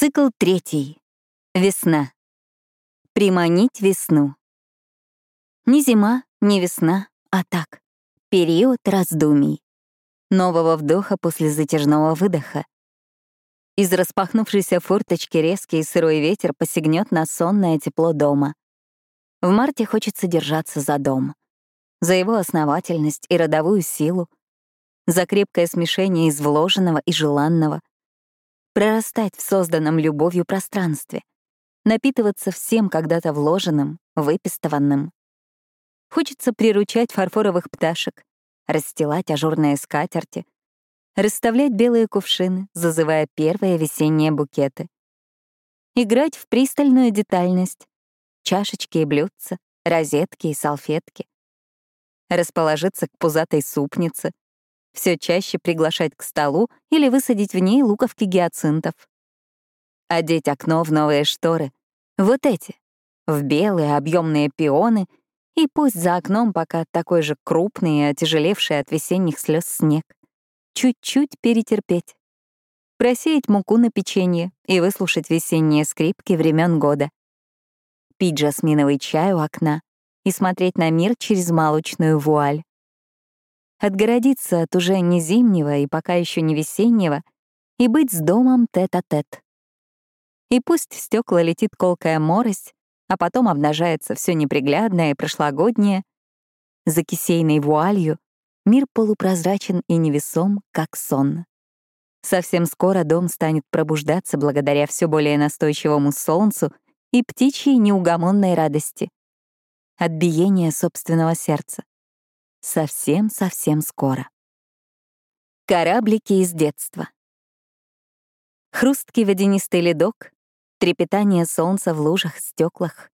Цикл третий. Весна. Приманить весну. Не зима, не весна, а так. Период раздумий. Нового вдоха после затяжного выдоха. Из распахнувшейся форточки резкий сырой ветер посягнет на сонное тепло дома. В марте хочется держаться за дом. За его основательность и родовую силу. За крепкое смешение из вложенного и желанного — прорастать в созданном любовью пространстве, напитываться всем когда-то вложенным, выпистованным. Хочется приручать фарфоровых пташек, расстилать ажурные скатерти, расставлять белые кувшины, зазывая первые весенние букеты. Играть в пристальную детальность, чашечки и блюдца, розетки и салфетки. Расположиться к пузатой супнице, все чаще приглашать к столу или высадить в ней луковки гиацинтов. Одеть окно в новые шторы. Вот эти. В белые объемные пионы, и пусть за окном пока такой же крупный и отяжелевший от весенних слез снег. Чуть-чуть перетерпеть. Просеять муку на печенье и выслушать весенние скрипки времен года. Пить жасминовый чай у окна и смотреть на мир через молочную вуаль отгородиться от уже не зимнего и пока еще не весеннего и быть с домом тет-а-тет. -тет. И пусть в стекла летит колкая морось, а потом обнажается все неприглядное и прошлогоднее, за кисейной вуалью мир полупрозрачен и невесом, как сон. Совсем скоро дом станет пробуждаться благодаря все более настойчивому солнцу и птичьей неугомонной радости. От собственного сердца. Совсем-совсем скоро. Кораблики из детства. Хрусткий водянистый ледок, трепетание солнца в лужах, стеклах,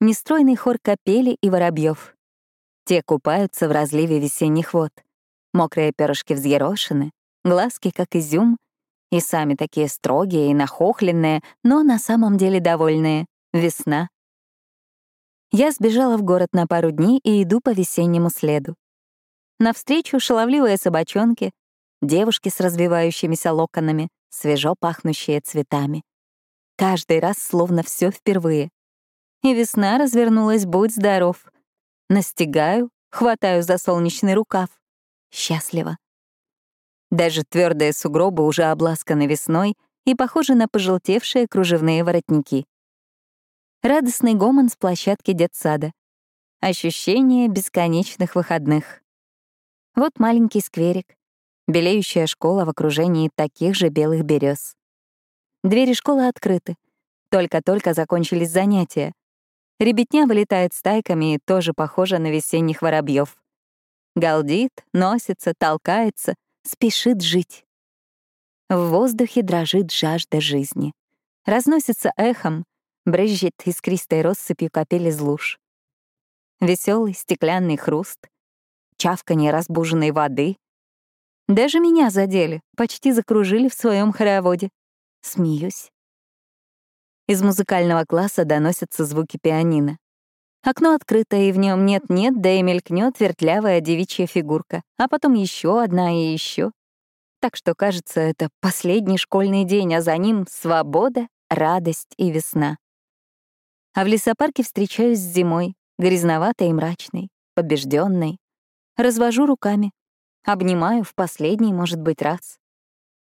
нестройный хор капели и воробьев. Те купаются в разливе весенних вод. Мокрые перышки взъерошены, глазки как изюм, и сами такие строгие и нахохленные, но на самом деле довольные. Весна. Я сбежала в город на пару дней и иду по весеннему следу. Навстречу шаловливые собачонки, девушки с развивающимися локонами, свежо пахнущие цветами. Каждый раз словно все впервые. И весна развернулась, будь здоров. Настигаю, хватаю за солнечный рукав. Счастливо. Даже твердые сугробы уже обласканы весной и похожи на пожелтевшие кружевные воротники. Радостный гомон с площадки детсада. Ощущение бесконечных выходных. Вот маленький скверик, белеющая школа в окружении таких же белых берез. Двери школы открыты. Только-только закончились занятия. Ребятня вылетает стайками и тоже похожа на весенних воробьев. Галдит, носится, толкается, спешит жить. В воздухе дрожит жажда жизни. Разносится эхом, брызжет искристой россыпью капель из луж. Веселый стеклянный хруст, чавканье разбуженной воды. Даже меня задели, почти закружили в своем хороводе. Смеюсь. Из музыкального класса доносятся звуки пианино. Окно открыто, и в нем нет-нет, да и мелькнет вертлявая девичья фигурка, а потом еще одна и еще. Так что, кажется, это последний школьный день, а за ним свобода, радость и весна. А в лесопарке встречаюсь с зимой, грязноватой и мрачной, побежденной. Развожу руками, обнимаю в последний, может быть, раз.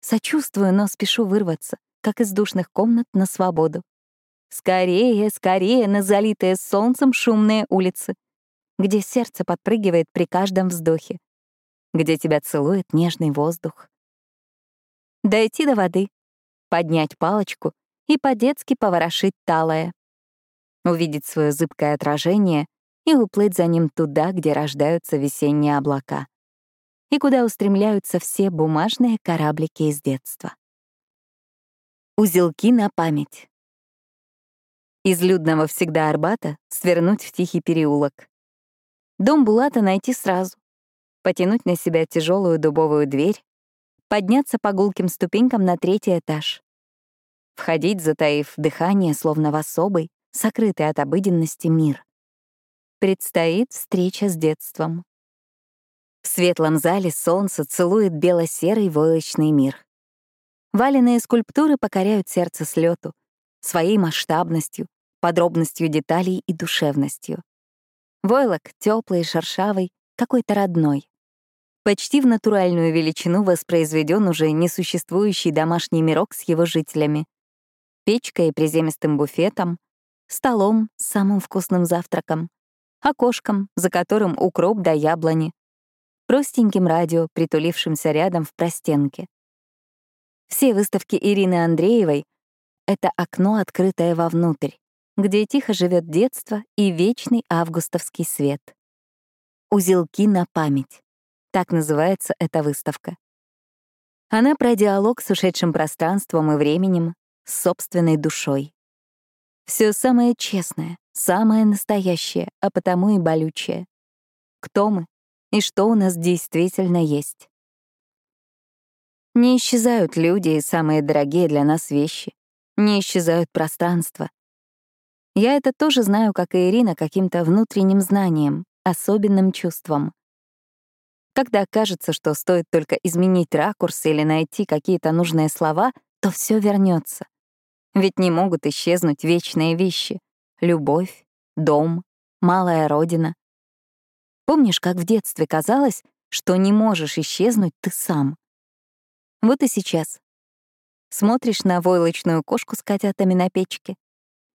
Сочувствую, но спешу вырваться, как из душных комнат на свободу. Скорее, скорее на залитые солнцем шумные улицы, где сердце подпрыгивает при каждом вздохе, где тебя целует нежный воздух. Дойти до воды, поднять палочку и по-детски поворошить талое увидеть свое зыбкое отражение и уплыть за ним туда, где рождаются весенние облака и куда устремляются все бумажные кораблики из детства. Узелки на память. Из людного всегда Арбата свернуть в тихий переулок. Дом Булата найти сразу. Потянуть на себя тяжелую дубовую дверь, подняться по гулким ступенькам на третий этаж. Входить, затаив дыхание, словно в особый, сокрытый от обыденности мир. Предстоит встреча с детством. В светлом зале солнце целует бело-серый войлочный мир. Валенные скульптуры покоряют сердце с лету, своей масштабностью, подробностью деталей и душевностью. Войлок теплый, шершавый, какой-то родной. Почти в натуральную величину воспроизведен уже несуществующий домашний мирок с его жителями. Печкой и приземистым буфетом, столом с самым вкусным завтраком, окошком, за которым укроп до яблони, простеньким радио, притулившимся рядом в простенке. Все выставки Ирины Андреевой — это окно, открытое вовнутрь, где тихо живет детство и вечный августовский свет. «Узелки на память» — так называется эта выставка. Она про диалог с ушедшим пространством и временем, с собственной душой. Все самое честное, самое настоящее, а потому и болючее. Кто мы и что у нас действительно есть. Не исчезают люди и самые дорогие для нас вещи. Не исчезают пространства. Я это тоже знаю, как и Ирина, каким-то внутренним знанием, особенным чувством. Когда кажется, что стоит только изменить ракурс или найти какие-то нужные слова, то все вернется. Ведь не могут исчезнуть вечные вещи — любовь, дом, малая родина. Помнишь, как в детстве казалось, что не можешь исчезнуть ты сам? Вот и сейчас. Смотришь на войлочную кошку с котятами на печке,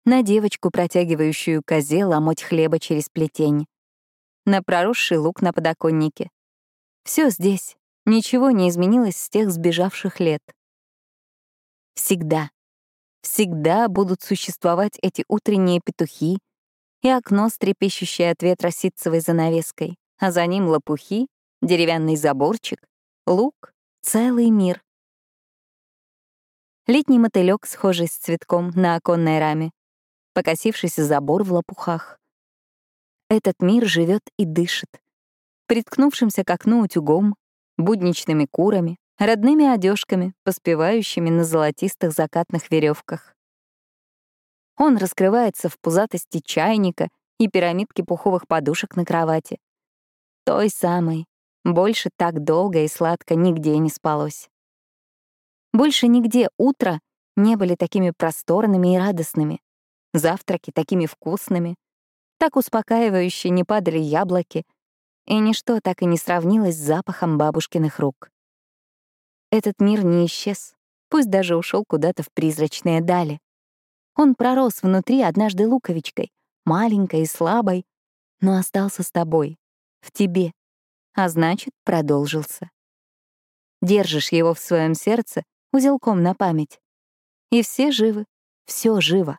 на девочку, протягивающую козе ломоть хлеба через плетень, на проросший лук на подоконнике. Все здесь, ничего не изменилось с тех сбежавших лет. Всегда, всегда будут существовать эти утренние петухи и окно, стрепещущее от ветра ситцевой занавеской, а за ним лопухи, деревянный заборчик, лук, Целый мир. Летний мотылек, схожий с цветком на оконной раме, покосившийся забор в лопухах. Этот мир живет и дышит, приткнувшимся к окну утюгом, будничными курами, родными одежками, поспевающими на золотистых закатных веревках. Он раскрывается в пузатости чайника и пирамидке пуховых подушек на кровати. Той самой, больше так долго и сладко нигде не спалось. Больше нигде утро не были такими просторными и радостными, завтраки такими вкусными, так успокаивающе не падали яблоки, и ничто так и не сравнилось с запахом бабушкиных рук. Этот мир не исчез, пусть даже ушел куда-то в призрачные дали. Он пророс внутри однажды луковичкой, маленькой и слабой, но остался с тобой, в тебе, а значит, продолжился. Держишь его в своем сердце узелком на память. И все живы, все живо.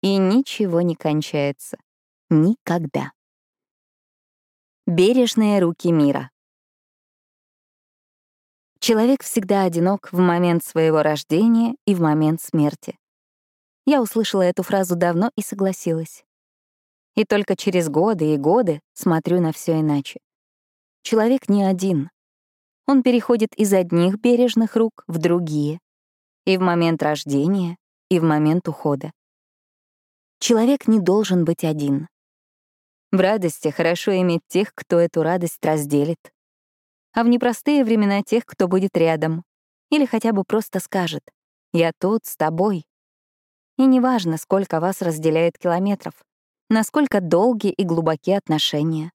И ничего не кончается. Никогда. Бережные руки мира. Человек всегда одинок в момент своего рождения и в момент смерти. Я услышала эту фразу давно и согласилась. И только через годы и годы смотрю на все иначе. Человек не один. Он переходит из одних бережных рук в другие. И в момент рождения, и в момент ухода. Человек не должен быть один. В радости хорошо иметь тех, кто эту радость разделит. А в непростые времена тех, кто будет рядом. Или хотя бы просто скажет «Я тут, с тобой». И неважно, сколько вас разделяет километров, насколько долгие и глубокие отношения.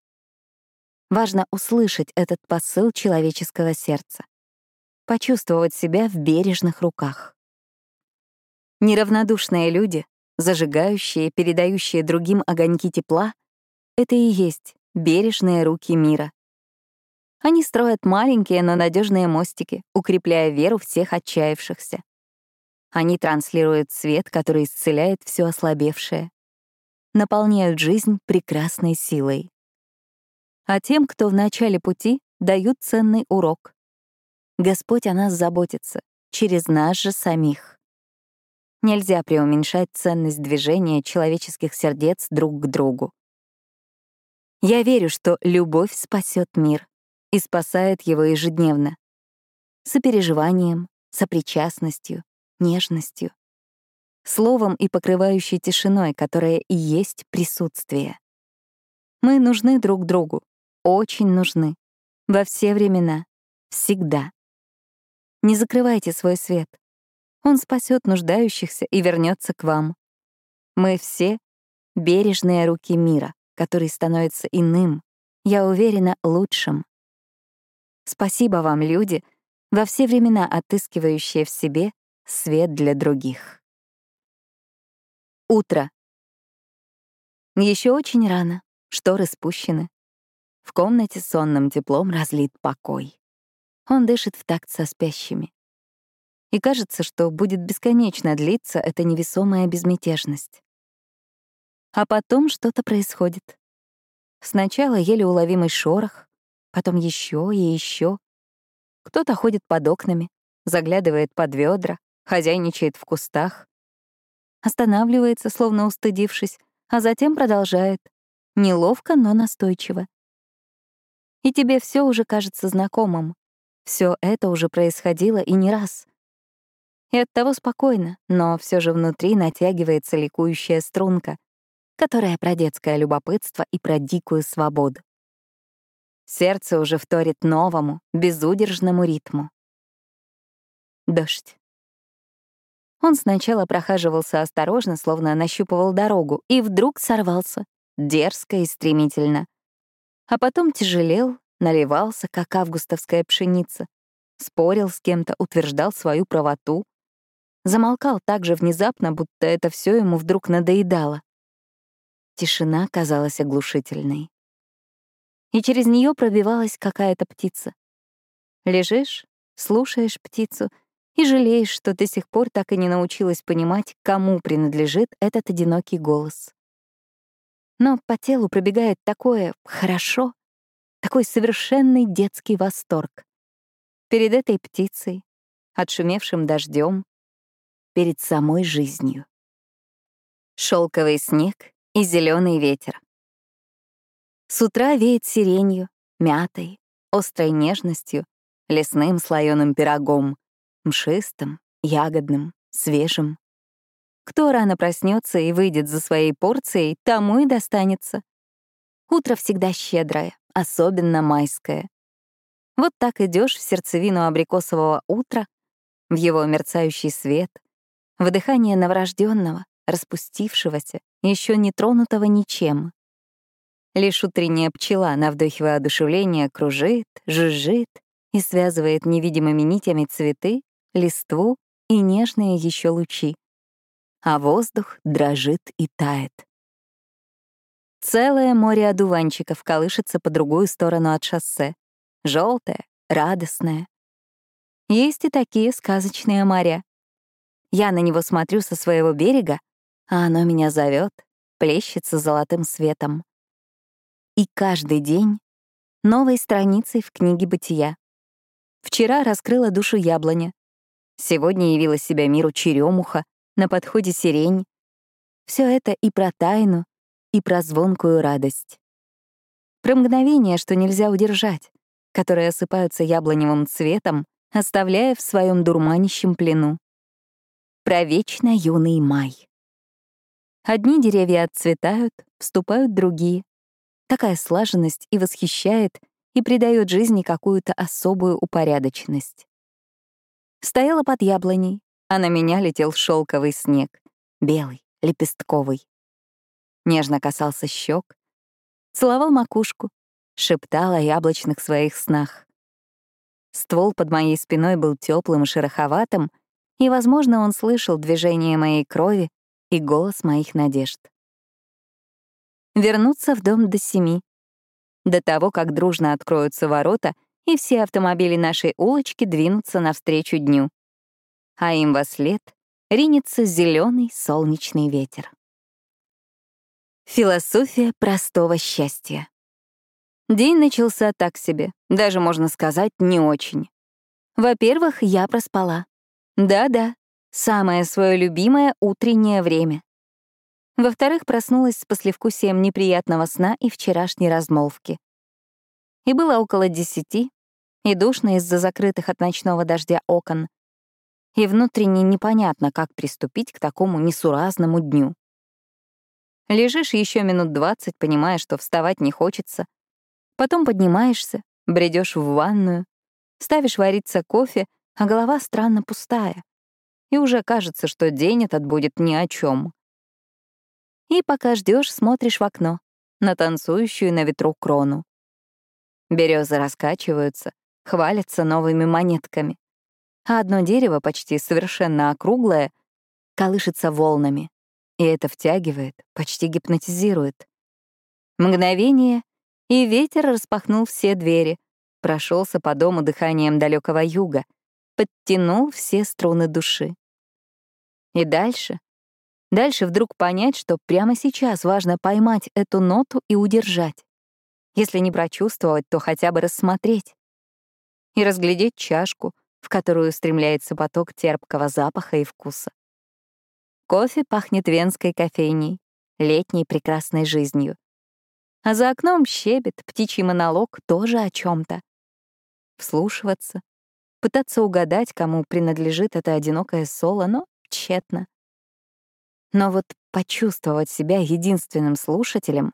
Важно услышать этот посыл человеческого сердца, почувствовать себя в бережных руках. Неравнодушные люди, зажигающие, передающие другим огоньки тепла, это и есть бережные руки мира. Они строят маленькие, но надежные мостики, укрепляя веру всех отчаявшихся. Они транслируют свет, который исцеляет все ослабевшее, наполняют жизнь прекрасной силой а тем, кто в начале пути, дают ценный урок. Господь о нас заботится, через нас же самих. Нельзя преуменьшать ценность движения человеческих сердец друг к другу. Я верю, что любовь спасет мир и спасает его ежедневно. Сопереживанием, сопричастностью, нежностью. Словом и покрывающей тишиной, которая и есть присутствие. Мы нужны друг другу, очень нужны. Во все времена. Всегда. Не закрывайте свой свет. Он спасет нуждающихся и вернется к вам. Мы все — бережные руки мира, который становится иным, я уверена, лучшим. Спасибо вам, люди, во все времена отыскивающие в себе свет для других. Утро. Еще очень рано, шторы спущены. В комнате сонным теплом разлит покой. Он дышит в такт со спящими. И кажется, что будет бесконечно длиться эта невесомая безмятежность. А потом что-то происходит. Сначала еле уловимый шорох, потом еще и еще. Кто-то ходит под окнами, заглядывает под ведра, хозяйничает в кустах. Останавливается, словно устыдившись, а затем продолжает. Неловко, но настойчиво. И тебе все уже кажется знакомым. Все это уже происходило и не раз. И оттого спокойно, но все же внутри натягивается ликующая струнка, которая про детское любопытство и про дикую свободу. Сердце уже вторит новому, безудержному ритму. Дождь. Он сначала прохаживался осторожно, словно нащупывал дорогу, и вдруг сорвался, дерзко и стремительно. А потом тяжелел, наливался, как августовская пшеница, спорил с кем-то, утверждал свою правоту, замолкал так же внезапно, будто это все ему вдруг надоедало. Тишина казалась оглушительной. И через нее пробивалась какая-то птица. Лежишь, слушаешь птицу — и жалеешь, что до сих пор так и не научилась понимать, кому принадлежит этот одинокий голос. Но по телу пробегает такое «хорошо», такой совершенный детский восторг. Перед этой птицей, отшумевшим дождем, перед самой жизнью. Шелковый снег и зеленый ветер. С утра веет сиренью, мятой, острой нежностью, лесным слоеным пирогом, мшистым, ягодным, свежим. Кто рано проснется и выйдет за своей порцией, тому и достанется. Утро всегда щедрое, особенно майское. Вот так идешь в сердцевину абрикосового утра, в его мерцающий свет, в дыхание новорожденного, распустившегося, еще не тронутого ничем. Лишь утренняя пчела на вдохе воодушевления кружит, жужжит и связывает невидимыми нитями цветы листву и нежные еще лучи. А воздух дрожит и тает. Целое море одуванчиков колышется по другую сторону от шоссе. Желтое, радостное. Есть и такие сказочные моря. Я на него смотрю со своего берега, а оно меня зовет, плещется золотым светом. И каждый день новой страницей в книге бытия. Вчера раскрыла душу яблоня, Сегодня явила себя миру черемуха, на подходе сирень. Все это и про тайну, и про звонкую радость. Про мгновения, что нельзя удержать, которые осыпаются яблоневым цветом, оставляя в своем дурманящем плену. Про вечно юный май. Одни деревья отцветают, вступают другие. Такая слаженность и восхищает, и придает жизни какую-то особую упорядоченность. Стояла под яблоней, а на меня летел шелковый снег, белый, лепестковый. Нежно касался щек, целовал макушку, шептал о яблочных своих снах. Ствол под моей спиной был теплым и шероховатым, и, возможно, он слышал движение моей крови и голос моих надежд. Вернуться в дом до семи. До того, как дружно откроются ворота — и все автомобили нашей улочки двинутся навстречу дню. А им во след ринется зеленый солнечный ветер. Философия простого счастья. День начался так себе, даже, можно сказать, не очень. Во-первых, я проспала. Да-да, самое свое любимое утреннее время. Во-вторых, проснулась с послевкусием неприятного сна и вчерашней размолвки. И было около десяти, и душно из-за закрытых от ночного дождя окон, и внутренне непонятно, как приступить к такому несуразному дню. Лежишь еще минут двадцать, понимая, что вставать не хочется. Потом поднимаешься, бредешь в ванную, ставишь вариться кофе, а голова странно пустая. и уже кажется, что день этот будет ни о чем. И пока ждешь, смотришь в окно, на танцующую на ветру крону. Березы раскачиваются, хвалятся новыми монетками, а одно дерево, почти совершенно округлое, колышется волнами, и это втягивает, почти гипнотизирует. Мгновение, и ветер распахнул все двери, прошелся по дому дыханием далекого юга, подтянул все струны души. И дальше, дальше вдруг понять, что прямо сейчас важно поймать эту ноту и удержать. Если не прочувствовать, то хотя бы рассмотреть. И разглядеть чашку, в которую стремляется поток терпкого запаха и вкуса. Кофе пахнет венской кофейней, летней прекрасной жизнью. А за окном щебет, птичий монолог тоже о чем то Вслушиваться, пытаться угадать, кому принадлежит это одинокое соло, но тщетно. Но вот почувствовать себя единственным слушателем,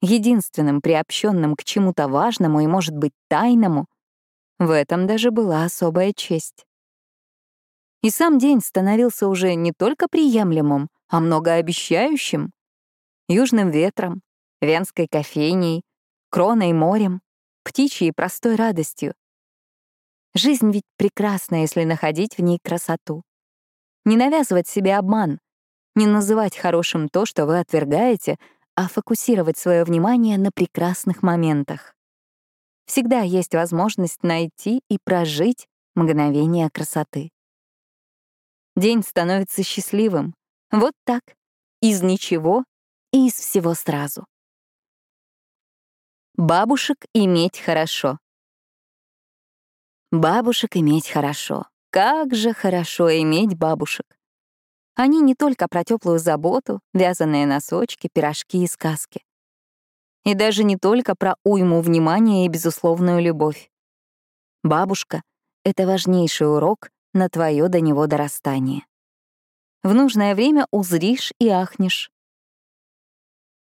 единственным приобщенным к чему-то важному и, может быть, тайному, в этом даже была особая честь. И сам день становился уже не только приемлемым, а многообещающим. Южным ветром, венской кофейней, кроной морем, птичьей простой радостью. Жизнь ведь прекрасна, если находить в ней красоту. Не навязывать себе обман, не называть хорошим то, что вы отвергаете, а фокусировать свое внимание на прекрасных моментах. Всегда есть возможность найти и прожить мгновение красоты. День становится счастливым. Вот так. Из ничего и из всего сразу. Бабушек иметь хорошо. Бабушек иметь хорошо. Как же хорошо иметь бабушек. Они не только про теплую заботу, вязаные носочки, пирожки и сказки. И даже не только про уйму внимания и безусловную любовь. Бабушка — это важнейший урок на твое до него дорастание. В нужное время узришь и ахнешь.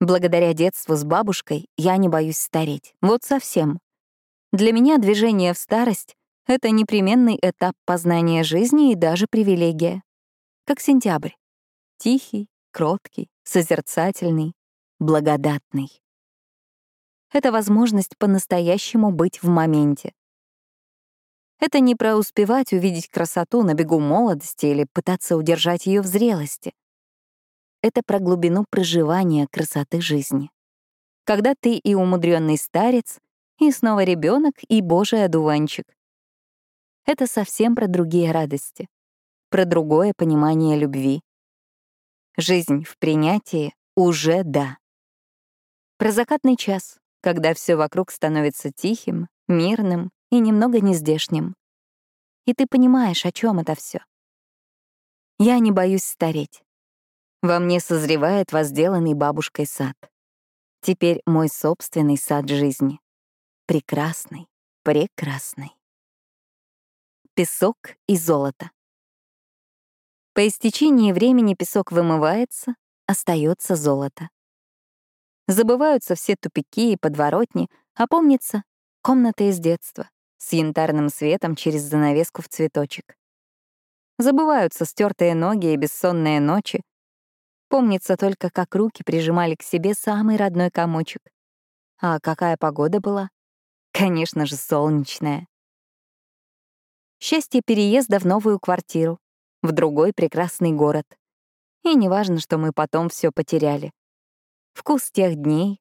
Благодаря детству с бабушкой я не боюсь стареть. Вот совсем. Для меня движение в старость — это непременный этап познания жизни и даже привилегия. Как сентябрь. Тихий, кроткий, созерцательный, благодатный. Это возможность по-настоящему быть в моменте. Это не про успевать увидеть красоту на бегу молодости или пытаться удержать ее в зрелости это про глубину проживания красоты жизни. Когда ты и умудренный старец, и снова ребенок, и божий одуванчик. Это совсем про другие радости, про другое понимание любви. Жизнь в принятии уже да. Про закатный час, когда все вокруг становится тихим, мирным и немного нездешним. И ты понимаешь, о чем это все. Я не боюсь стареть. Во мне созревает возделанный бабушкой сад. Теперь мой собственный сад жизни. Прекрасный, прекрасный. Песок и золото. По истечении времени песок вымывается, остается золото. Забываются все тупики и подворотни, а помнится комната из детства с янтарным светом через занавеску в цветочек. Забываются стертые ноги и бессонные ночи, Помнится только, как руки прижимали к себе самый родной комочек. А какая погода была? Конечно же, солнечная. Счастье переезда в новую квартиру, в другой прекрасный город. И не важно, что мы потом все потеряли. Вкус тех дней,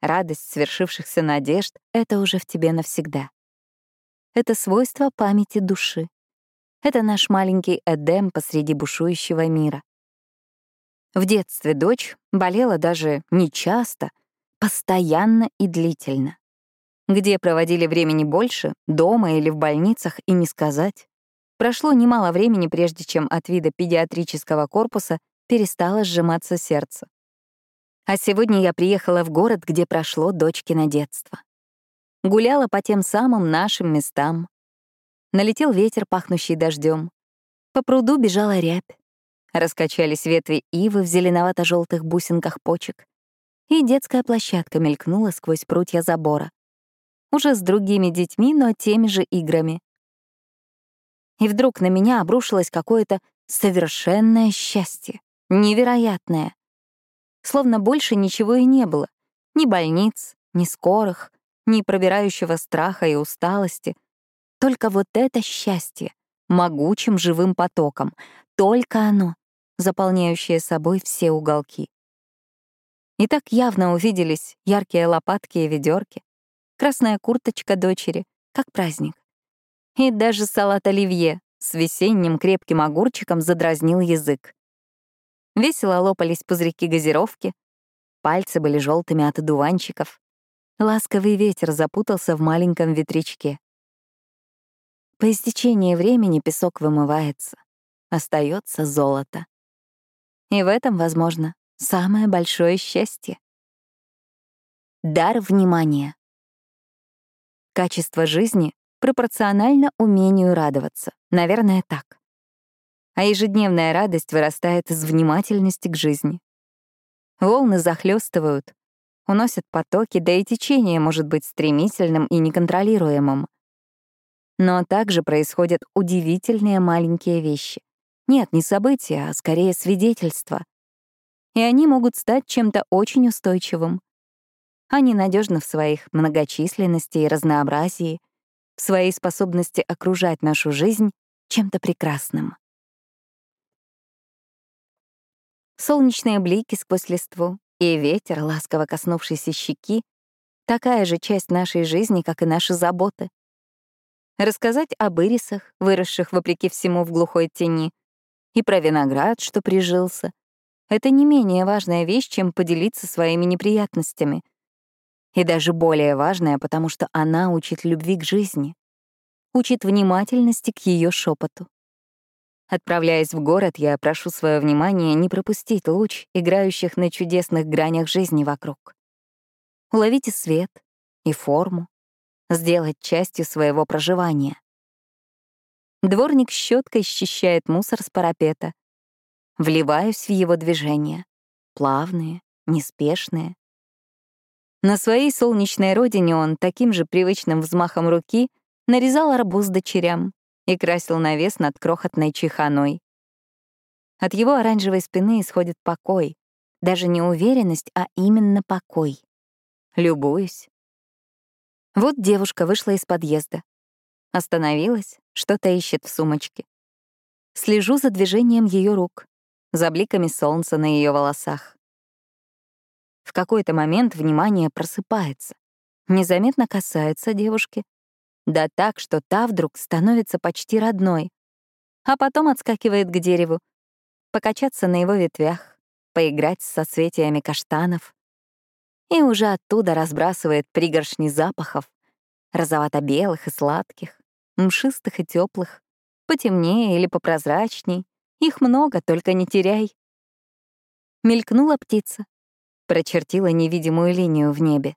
радость свершившихся надежд — это уже в тебе навсегда. Это свойство памяти души. Это наш маленький Эдем посреди бушующего мира. В детстве дочь болела даже не часто, постоянно и длительно. Где проводили времени больше, дома или в больницах, и не сказать. Прошло немало времени, прежде чем от вида педиатрического корпуса перестало сжиматься сердце. А сегодня я приехала в город, где прошло дочкино детство. Гуляла по тем самым нашим местам. Налетел ветер, пахнущий дождем. По пруду бежала рябь. Раскачались ветви ивы в зеленовато желтых бусинках почек, и детская площадка мелькнула сквозь прутья забора. Уже с другими детьми, но теми же играми. И вдруг на меня обрушилось какое-то совершенное счастье, невероятное. Словно больше ничего и не было. Ни больниц, ни скорых, ни пробирающего страха и усталости. Только вот это счастье, могучим живым потоком, только оно, заполняющее собой все уголки. И так явно увиделись яркие лопатки и ведерки, красная курточка дочери, как праздник. И даже салат оливье с весенним крепким огурчиком задразнил язык. Весело лопались пузырьки газировки, пальцы были желтыми от одуванчиков. Ласковый ветер запутался в маленьком ветрячке. По истечении времени песок вымывается, остается золото. И в этом, возможно, самое большое счастье. Дар внимания. Качество жизни пропорционально умению радоваться. Наверное, так. А ежедневная радость вырастает из внимательности к жизни. Волны захлестывают, уносят потоки, да и течение может быть стремительным и неконтролируемым. Но также происходят удивительные маленькие вещи. Нет, не события, а скорее свидетельства. И они могут стать чем-то очень устойчивым. Они надежны в своих многочисленности и разнообразии, в своей способности окружать нашу жизнь чем-то прекрасным. Солнечные блики сквозь листву и ветер, ласково коснувшийся щеки — такая же часть нашей жизни, как и наши заботы. Рассказать об ирисах, выросших вопреки всему в глухой тени, и про виноград, что прижился — это не менее важная вещь, чем поделиться своими неприятностями — и даже более важная, потому что она учит любви к жизни, учит внимательности к ее шепоту. Отправляясь в город, я прошу свое внимание не пропустить луч, играющих на чудесных гранях жизни вокруг. Уловите свет и форму, сделать частью своего проживания. Дворник щеткой счищает мусор с парапета. Вливаюсь в его движения. Плавные, неспешные, на своей солнечной родине он таким же привычным взмахом руки нарезал арбуз дочерям и красил навес над крохотной чеханой. От его оранжевой спины исходит покой, даже не уверенность, а именно покой. Любуюсь. Вот девушка вышла из подъезда. Остановилась, что-то ищет в сумочке. Слежу за движением ее рук, за бликами солнца на ее волосах. В какой-то момент внимание просыпается, незаметно касается девушки. Да так, что та вдруг становится почти родной. А потом отскакивает к дереву, покачаться на его ветвях, поиграть с соцветиями каштанов. И уже оттуда разбрасывает пригоршни запахов, розовато-белых и сладких, мшистых и теплых, потемнее или попрозрачней. Их много, только не теряй. Мелькнула птица, прочертила невидимую линию в небе.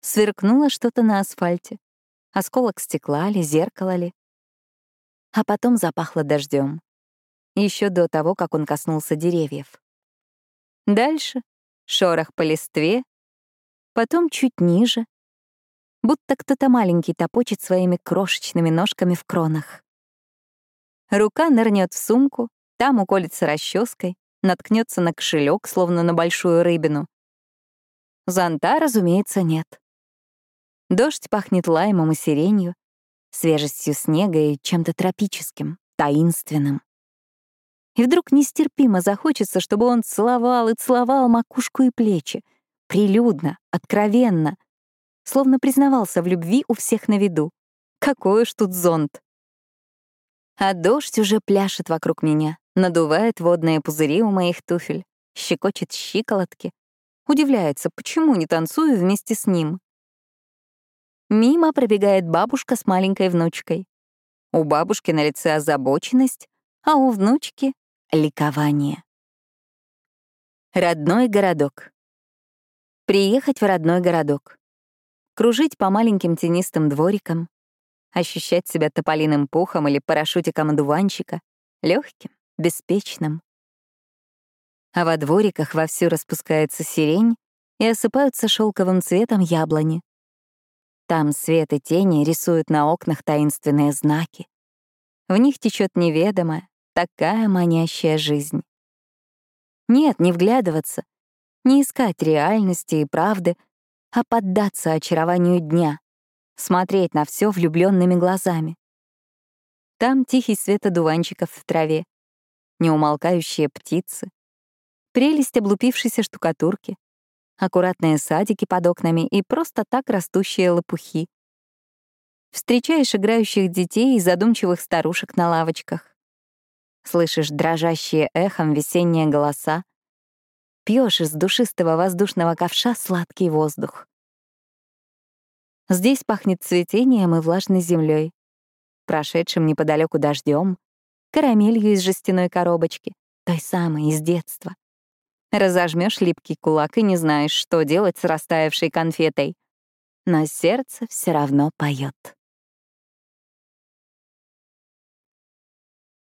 Сверкнуло что-то на асфальте. Осколок стекла ли, зеркало ли. А потом запахло дождем. Еще до того, как он коснулся деревьев. Дальше — шорох по листве, потом чуть ниже, будто кто-то маленький топочет своими крошечными ножками в кронах. Рука нырнет в сумку, там уколется расческой, наткнется на кошелек, словно на большую рыбину. Зонта, разумеется, нет. Дождь пахнет лаймом и сиренью, свежестью снега и чем-то тропическим, таинственным. И вдруг нестерпимо захочется, чтобы он целовал и целовал макушку и плечи, прилюдно, откровенно, словно признавался в любви у всех на виду. Какой уж тут зонт. А дождь уже пляшет вокруг меня, надувает водные пузыри у моих туфель, щекочет щиколотки, удивляется, почему не танцую вместе с ним. Мимо пробегает бабушка с маленькой внучкой. У бабушки на лице озабоченность, а у внучки — ликование. Родной городок. Приехать в родной городок. Кружить по маленьким тенистым дворикам, ощущать себя тополиным пухом или парашютиком одуванчика, легким, беспечным. А во двориках вовсю распускается сирень и осыпаются шелковым цветом яблони. Там свет и тени рисуют на окнах таинственные знаки. В них течет неведомая, такая манящая жизнь. Нет, не вглядываться, не искать реальности и правды, а поддаться очарованию дня, смотреть на все влюбленными глазами. Там тихий свет одуванчиков в траве, неумолкающие птицы, прелесть облупившейся штукатурки, аккуратные садики под окнами и просто так растущие лопухи. Встречаешь играющих детей и задумчивых старушек на лавочках. Слышишь дрожащие эхом весенние голоса. Пьешь из душистого воздушного ковша сладкий воздух. Здесь пахнет цветением и влажной землей, прошедшим неподалеку дождем, карамелью из жестяной коробочки, той самой из детства. Разожмешь липкий кулак и не знаешь, что делать с растаявшей конфетой. Но сердце все равно поет.